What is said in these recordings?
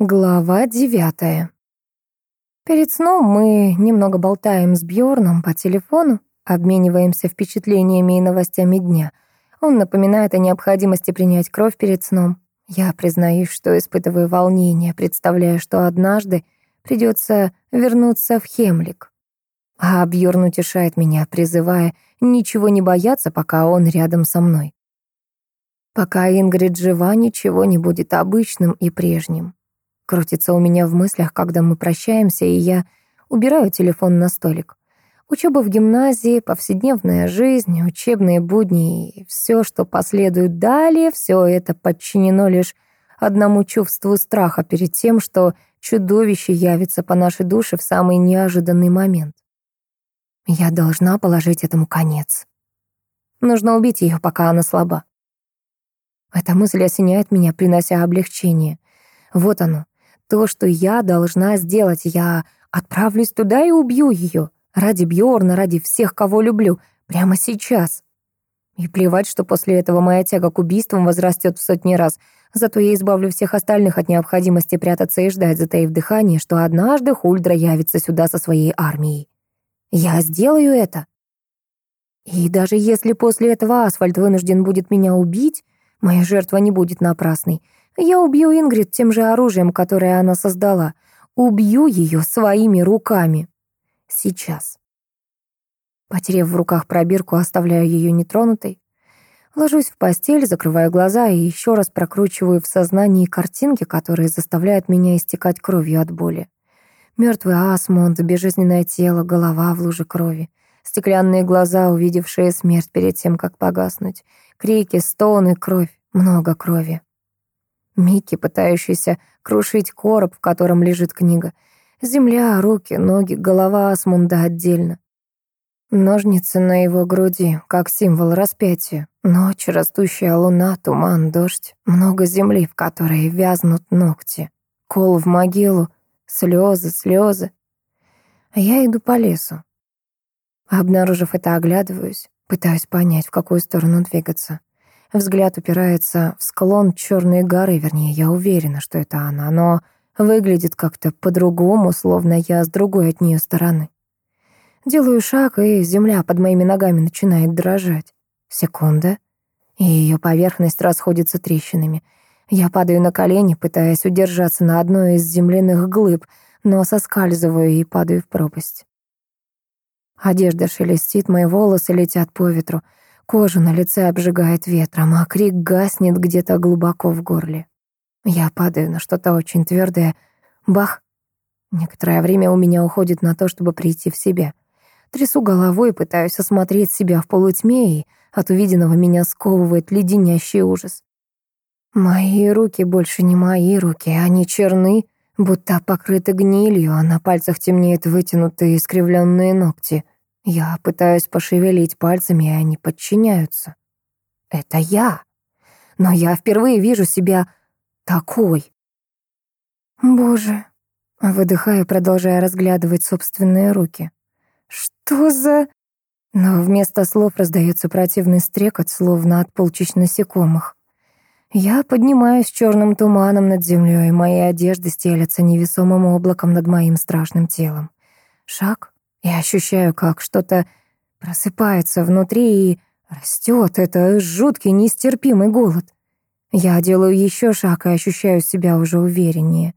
Глава девятая. Перед сном мы немного болтаем с Бьорном по телефону, обмениваемся впечатлениями и новостями дня. Он напоминает о необходимости принять кровь перед сном. Я признаюсь, что испытываю волнение, представляя, что однажды придется вернуться в Хемлик. А Бьорн утешает меня, призывая ничего не бояться, пока он рядом со мной. Пока Ингрид жива, ничего не будет обычным и прежним. Крутится у меня в мыслях, когда мы прощаемся, и я убираю телефон на столик. Учеба в гимназии, повседневная жизнь, учебные будни и все, что последует далее, все это подчинено лишь одному чувству страха перед тем, что чудовище явится по нашей душе в самый неожиданный момент. Я должна положить этому конец. Нужно убить ее, пока она слаба. Эта мысль осеняет меня, принося облегчение. Вот оно, то, что я должна сделать. Я отправлюсь туда и убью ее. Ради Бьорна, ради всех, кого люблю. Прямо сейчас. И плевать, что после этого моя тяга к убийствам возрастет в сотни раз. Зато я избавлю всех остальных от необходимости прятаться и ждать, затаив дыхание, что однажды Хульдра явится сюда со своей армией. Я сделаю это. И даже если после этого Асфальт вынужден будет меня убить, моя жертва не будет напрасной. Я убью Ингрид тем же оружием, которое она создала. Убью ее своими руками. Сейчас. Потерев в руках пробирку, оставляю ее нетронутой. Ложусь в постель, закрываю глаза и еще раз прокручиваю в сознании картинки, которые заставляют меня истекать кровью от боли. Мертвый Асмунд, безжизненное тело, голова в луже крови. Стеклянные глаза, увидевшие смерть перед тем, как погаснуть. Крики, стоны, кровь, много крови. Микки, пытающийся крушить короб, в котором лежит книга. Земля, руки, ноги, голова Асмунда отдельно. Ножницы на его груди, как символ распятия. Ночь, растущая луна, туман, дождь. Много земли, в которой вязнут ногти. Кол в могилу, слезы, слезы. Я иду по лесу. Обнаружив это, оглядываюсь, пытаюсь понять, в какую сторону двигаться. Взгляд упирается в склон черной горы, вернее, я уверена, что это она, но выглядит как-то по-другому, словно я с другой от нее стороны. Делаю шаг, и земля под моими ногами начинает дрожать. Секунда, и ее поверхность расходится трещинами. Я падаю на колени, пытаясь удержаться на одной из земляных глыб, но соскальзываю и падаю в пропасть. Одежда шелестит, мои волосы летят по ветру — Кожу на лице обжигает ветром, а крик гаснет где-то глубоко в горле. Я падаю на что-то очень твердое. Бах! Некоторое время у меня уходит на то, чтобы прийти в себя. Трясу головой, пытаюсь осмотреть себя в полутьме, и от увиденного меня сковывает леденящий ужас. Мои руки больше не мои руки, они черны, будто покрыты гнилью, а на пальцах темнеют вытянутые искривленные ногти — я пытаюсь пошевелить пальцами, и они подчиняются. Это я. Но я впервые вижу себя такой. Боже. Выдыхаю, продолжая разглядывать собственные руки. Что за... Но вместо слов раздается противный стрекот, словно от полчищ насекомых. Я поднимаюсь черным туманом над землей, мои одежды стелятся невесомым облаком над моим страшным телом. Шаг, я ощущаю, как что-то просыпается внутри и растет. Это жуткий, нестерпимый голод. Я делаю еще шаг и ощущаю себя уже увереннее.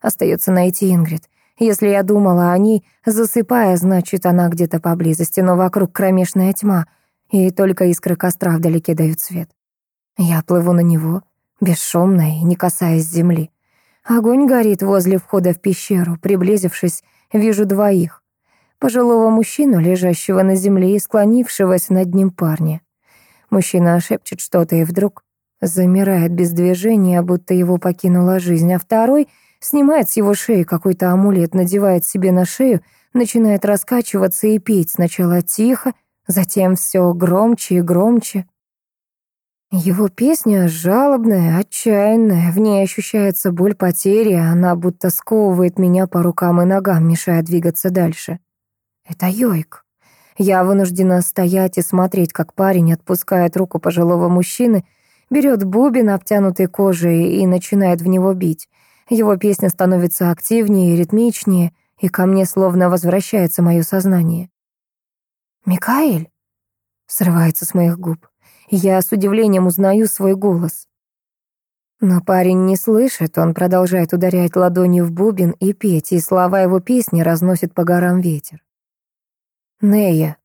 Остается найти Ингрид. Если я думала о ней, засыпая, значит, она где-то поблизости, но вокруг кромешная тьма, и только искры костра вдалеке дают свет. Я плыву на него, бесшумно и не касаясь земли. Огонь горит возле входа в пещеру. Приблизившись, вижу двоих пожилого мужчину, лежащего на земле и склонившегося над ним парня. Мужчина шепчет что-то и вдруг замирает без движения, будто его покинула жизнь, а второй снимает с его шеи какой-то амулет, надевает себе на шею, начинает раскачиваться и петь сначала тихо, затем все громче и громче. Его песня жалобная, отчаянная, в ней ощущается боль потери, она будто сковывает меня по рукам и ногам, мешая двигаться дальше. Это Йойк. Я вынуждена стоять и смотреть, как парень отпускает руку пожилого мужчины, берет бубен, обтянутый кожей, и начинает в него бить. Его песня становится активнее и ритмичнее, и ко мне словно возвращается мое сознание. «Микаэль?» — срывается с моих губ. Я с удивлением узнаю свой голос. Но парень не слышит, он продолжает ударять ладонью в бубен и петь, и слова его песни разносит по горам ветер. «Нея».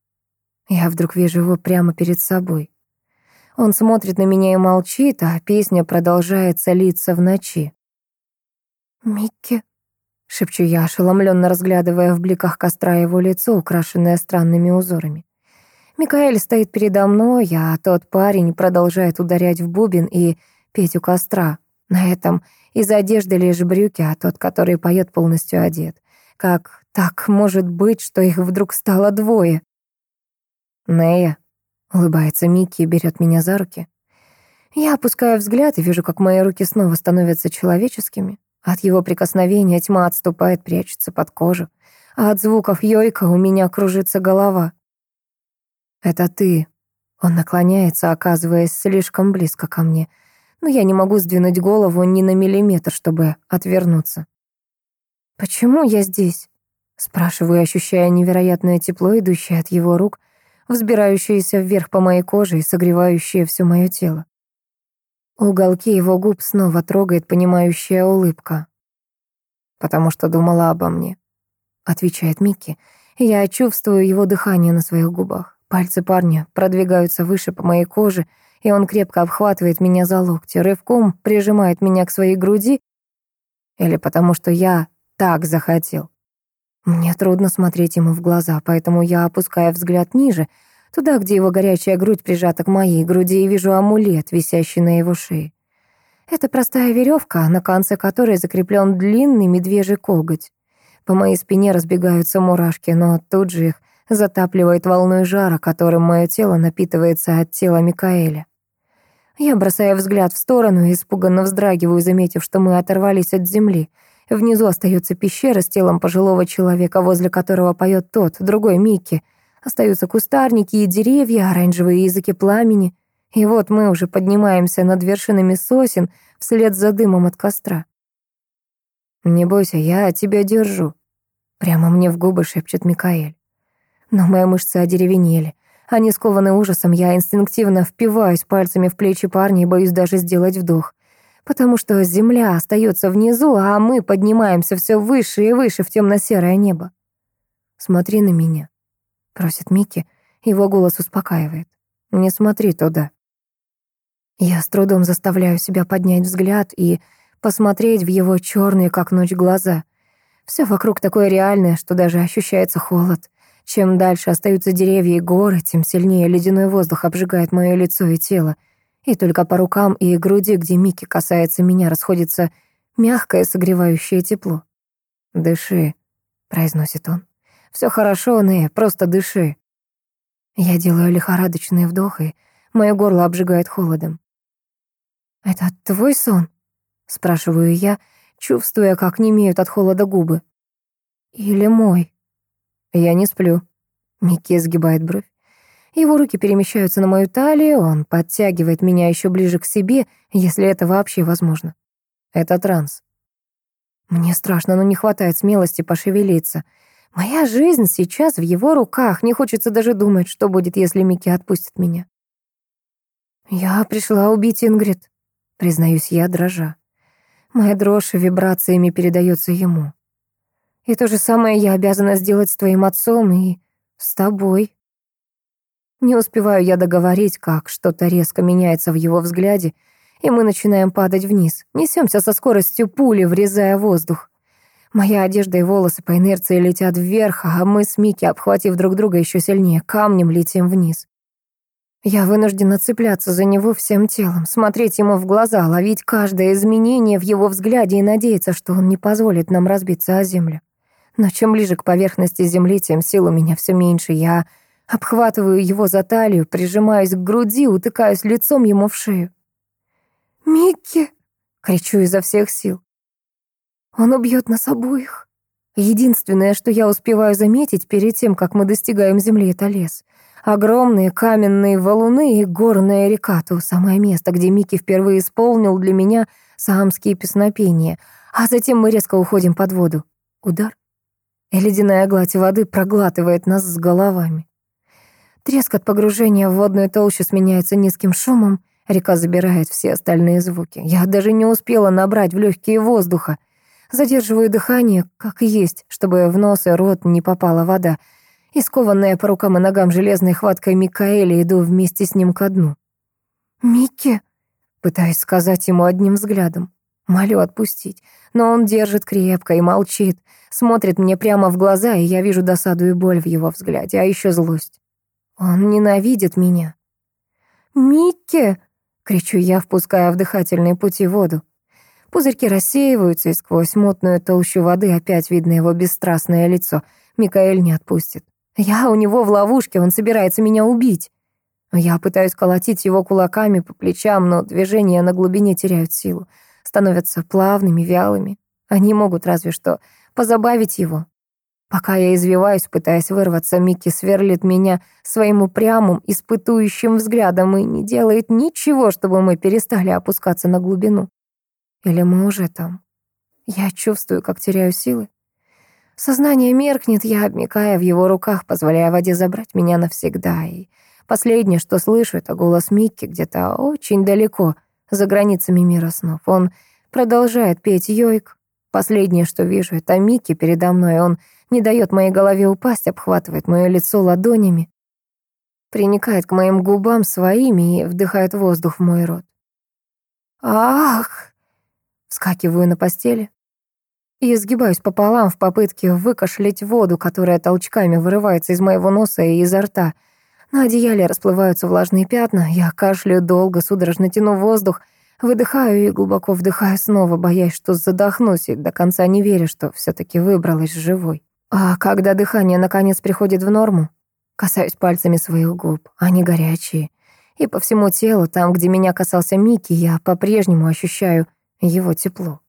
Я вдруг вижу его прямо перед собой. Он смотрит на меня и молчит, а песня продолжается литься в ночи. «Микки», — шепчу я, ошеломленно разглядывая в бликах костра его лицо, украшенное странными узорами. Микаэль стоит передо мной, а тот парень продолжает ударять в бубен и петь у костра. На этом из одежды лишь брюки, а тот, который поет, полностью одет. Как так может быть, что их вдруг стало двое? «Нея», — улыбается Микки и берет меня за руки. Я опускаю взгляд и вижу, как мои руки снова становятся человеческими. От его прикосновения тьма отступает, прячется под кожу. А от звуков йойка у меня кружится голова. «Это ты». Он наклоняется, оказываясь слишком близко ко мне, но я не могу сдвинуть голову ни на миллиметр, чтобы отвернуться. «Почему я здесь?» Спрашиваю, ощущая невероятное тепло, идущее от его рук, взбирающееся вверх по моей коже и согревающее все мое тело. Уголки его губ снова трогает понимающая улыбка. «Потому что думала обо мне», — отвечает Микки. Я чувствую его дыхание на своих губах. Пальцы парня продвигаются выше по моей коже, и он крепко обхватывает меня за локти, рывком прижимает меня к своей груди. Или потому что я так захотел. Мне трудно смотреть ему в глаза, поэтому я опускаю взгляд ниже, туда, где его горячая грудь прижата к моей груди, и вижу амулет, висящий на его шее. Это простая веревка, на конце которой закреплен длинный медвежий коготь. По моей спине разбегаются мурашки, но тут же их затапливает волной жара, которым мое тело напитывается от тела Микаэля. Я бросаю взгляд в сторону и испуганно вздрагиваю, заметив, что мы оторвались от земли. Внизу остается пещера с телом пожилого человека, возле которого поет тот, другой Микки. Остаются кустарники и деревья, оранжевые языки пламени. И вот мы уже поднимаемся над вершинами сосен вслед за дымом от костра. «Не бойся, я тебя держу», — прямо мне в губы шепчет Микаэль. Но мои мышцы одеревенели. Они скованы ужасом, я инстинктивно впиваюсь пальцами в плечи парня и боюсь даже сделать вдох. Потому что земля остается внизу, а мы поднимаемся все выше и выше в темно-серое небо. «Смотри на меня», — просит Микки. Его голос успокаивает. «Не смотри туда». Я с трудом заставляю себя поднять взгляд и посмотреть в его черные, как ночь, глаза. Все вокруг такое реальное, что даже ощущается холод. Чем дальше остаются деревья и горы, тем сильнее ледяной воздух обжигает мое лицо и тело. И только по рукам и груди, где Микки касается меня, расходится мягкое согревающее тепло. «Дыши», — произносит он. «Все хорошо, Нея, просто дыши». Я делаю лихорадочный вдох, и мое горло обжигает холодом. «Это твой сон?» — спрашиваю я, чувствуя, как немеют от холода губы. «Или мой?» Я не сплю. Микки сгибает бровь. Его руки перемещаются на мою талию, он подтягивает меня еще ближе к себе, если это вообще возможно. Это транс. Мне страшно, но не хватает смелости пошевелиться. Моя жизнь сейчас в его руках, не хочется даже думать, что будет, если Микки отпустит меня. «Я пришла убить Ингрид», — признаюсь я, дрожа. Моя дрожь вибрациями передается ему. И то же самое я обязана сделать с твоим отцом и с тобой. Не успеваю я договорить, как что-то резко меняется в его взгляде, и мы начинаем падать вниз. Несемся со скоростью пули, врезая воздух. Моя одежда и волосы по инерции летят вверх, а мы с Микки, обхватив друг друга еще сильнее, камнем летим вниз. Я вынуждена цепляться за него всем телом, смотреть ему в глаза, ловить каждое изменение в его взгляде и надеяться, что он не позволит нам разбиться о землю. Но чем ближе к поверхности земли, тем сил у меня все меньше. Я обхватываю его за талию, прижимаюсь к груди, утыкаюсь лицом ему в шею. «Микки!» — кричу изо всех сил. «Он убьет нас обоих». Единственное, что я успеваю заметить перед тем, как мы достигаем земли, это лес. Огромные каменные валуны и горная река, то самое место, где Микки впервые исполнил для меня саамские песнопения — А затем мы резко уходим под воду. Удар. И ледяная гладь воды проглатывает нас с головами. Треск от погружения в водную толщу сменяется низким шумом, река забирает все остальные звуки. Я даже не успела набрать в легкие воздуха. Задерживаю дыхание, как есть, чтобы в нос и рот не попала вода, и скованная по рукам и ногам железной хваткой Микаэля иду вместе с ним ко дну. «Микки!» — пытаюсь сказать ему одним взглядом. Молю отпустить, но он держит крепко и молчит, смотрит мне прямо в глаза, и я вижу досаду и боль в его взгляде, а еще злость. Он ненавидит меня. «Микки!» — кричу я, впуская в дыхательные пути воду. Пузырьки рассеиваются, и сквозь мутную толщу воды опять видно его бесстрастное лицо. Микаэль не отпустит. Я у него в ловушке, он собирается меня убить. Я пытаюсь колотить его кулаками по плечам, но движения на глубине теряют силу, становятся плавными, вялыми. Они могут разве что позабавить его. Пока я извиваюсь, пытаясь вырваться, Микки сверлит меня своим упрямым, испытующим взглядом и не делает ничего, чтобы мы перестали опускаться на глубину. Или мы уже там? Я чувствую, как теряю силы. Сознание меркнет, я обмикая в его руках, позволяя воде забрать меня навсегда. И последнее, что слышу, это голос Микки где-то очень далеко, за границами мира снов. Он продолжает петь йойк. Последнее, что вижу, это Микки передо мной. Он не дает моей голове упасть, обхватывает мое лицо ладонями, приникает к моим губам своими и вдыхает воздух в мой рот. «Ах!» Вскакиваю на постели и сгибаюсь пополам в попытке выкашлять воду, которая толчками вырывается из моего носа и изо рта. На одеяле расплываются влажные пятна, я кашляю долго, судорожно тяну воздух, выдыхаю и глубоко вдыхаю снова, боясь, что задохнусь, и до конца не веря, что все таки выбралась живой. А когда дыхание наконец приходит в норму, касаюсь пальцами своих губ, они горячие, и по всему телу, там, где меня касался Микки, я по-прежнему ощущаю его тепло.